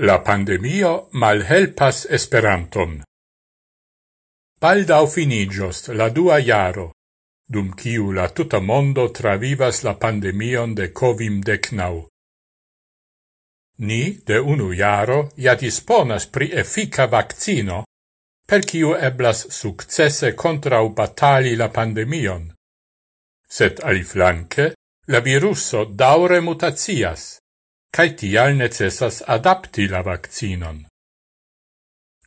La pandemio malhelpas Esperanton. Baldau finigios la dua jaro, dum kiu la tuta mondo travivas la pandemion de Covim-19. Ni, de unu jaro, ja disponas pri efika vaccino, per kiu eblas successe contrau batali la pandemion. Sed aliflanque, la viruso daure mutacias cae tial necessas adapti la vaccinon.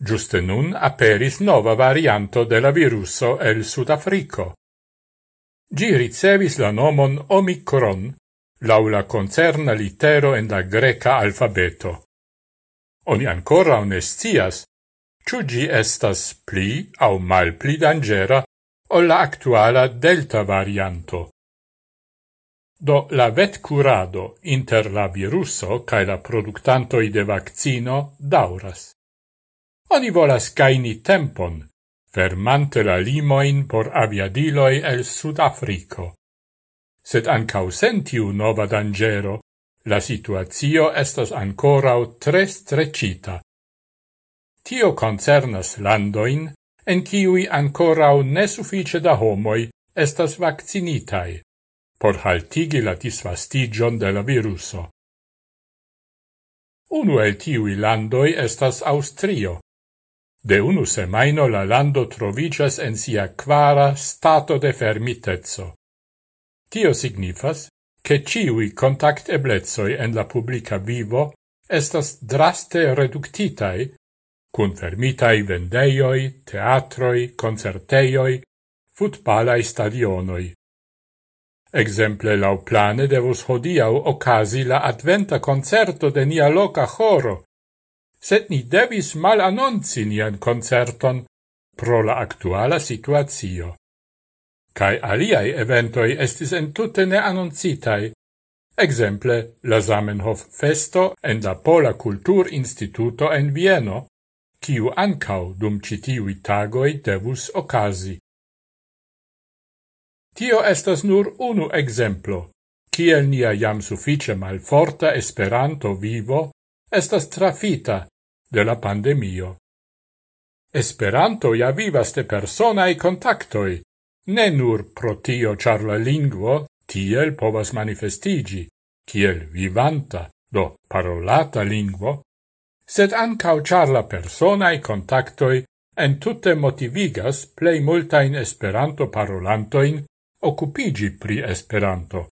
Giuste nun aperis nova varianto de la viruso el Sudafrico. Gi ricevis la nomon Omicron, laula concerna litero en la greca alfabeto. Oni ancora onestias, ciù gi estas pli au mal pli dangera o la actuala delta varianto. Do la vet curado inter la viruso cae la productantoi de vaccino dauras. Oni volas caini tempon, fermante la limoin por aviadiloi el Sudafrico. Sed ancau sentiu nova dangero, la situatio estas ancorau tre strecita. Tio concernas landoin, en kiui ancorau nesuffice da homoi estas vaccinitai por haltigi la disvastigion de la viruso. Unu el tiui landoi estas Austrio. De unu semaino la lando trovigas en sia quara stato de fermitezzo. Tio signifas che ciui contact eblezoi en la publica vivo estas draste reductitai, cun fermitai vendeioi, teatroi, concerteioi, futbalai stadionoi. Exemple lau plane devus hodiau ocasi la adventa concerto de nia loca choro, sed ni devis mal annonci nian concerton pro la actuala situatio. Cai aliai eventoi estis entute ne annoncitai, exemple la Zamenhof festo en la Pola Kultur Instituto en Vieno, kiu ancau dum citiui tagoi devus ocasi. Tio estas nur unu exemplo, kiel nia jam suffice malforta esperanto vivo estas trafita de la pandemio. Esperanto ja vivas de personae contactoi, ne nur pro tio char la lingvo tiel povas manifestigi, kiel vivanta, do parolata lingvo, sed ancau char la personae contactoi en tutte motivigas plei multain esperanto parolantoin occupigi pri Esperanto.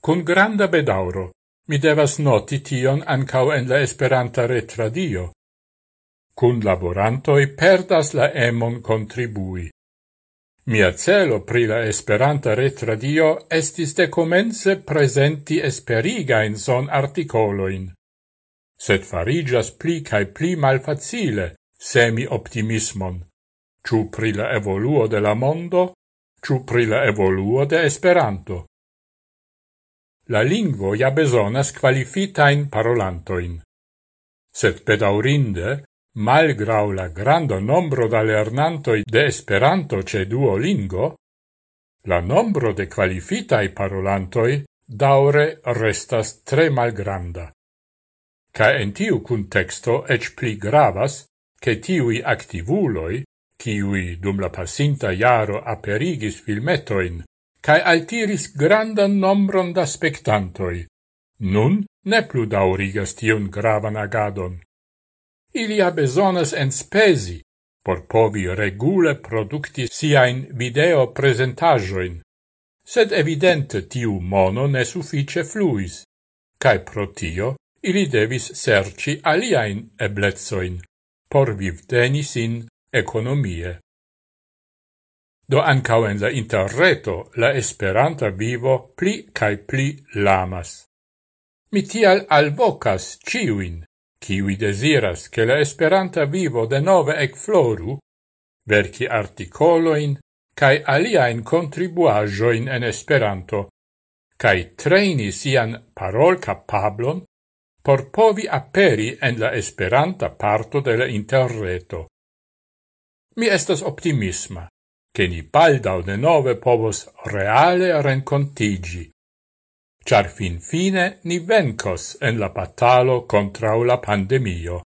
Cun granda bedauro, mi devas noti tion ancau en la Esperanta retradio. Cun laborantoi perdas la emon contribui. Mia celo pri la Esperanta retradio estis de comence presenti esperigain son articoloin. Sed farigas pli cae pli malfacile semi optimismon, ciu pri la evoluo de la mondo, ciu pri la evoluo de Esperanto. La lingvo ja besonas qualifitain parolantoin. Sed pedaurinde, malgrau la grando nombro da lernantoi de Esperanto ce Duolingo, la nombro de qualifitai parolantoi daure restas tre malgranda. Ca en tiu contexto ec pli gravas che tiui activuloi kiui dum la passinta iaro aperigis filmetoin, cae altiris grandan nombron da spectantoi. Nun ne plu daurigas tion gravan agadon. Ilia besonas enspesi por povi regule producti siain video presentajoin, sed evidente tiu mono ne suffice fluis, cae pro tio ili devis serci aliaen eblezoin por vivteni sin ekonomie. Do ancau en la interreto la Esperanta vivo pli cae pli lamas. Mi tial alvocas ciuin, ciui desiras che la Esperanta vivo denove ecfloru, verci articoloin, cae aliaen contribuajoin en Esperanto, cae treni sian parol capablon por povi aperi en la Esperanta parto de la interreto. Mi estas optimisma, che ni baldau de nove povos reale rencontigi, char fin fine ni vencos en la batalo contra la pandemio.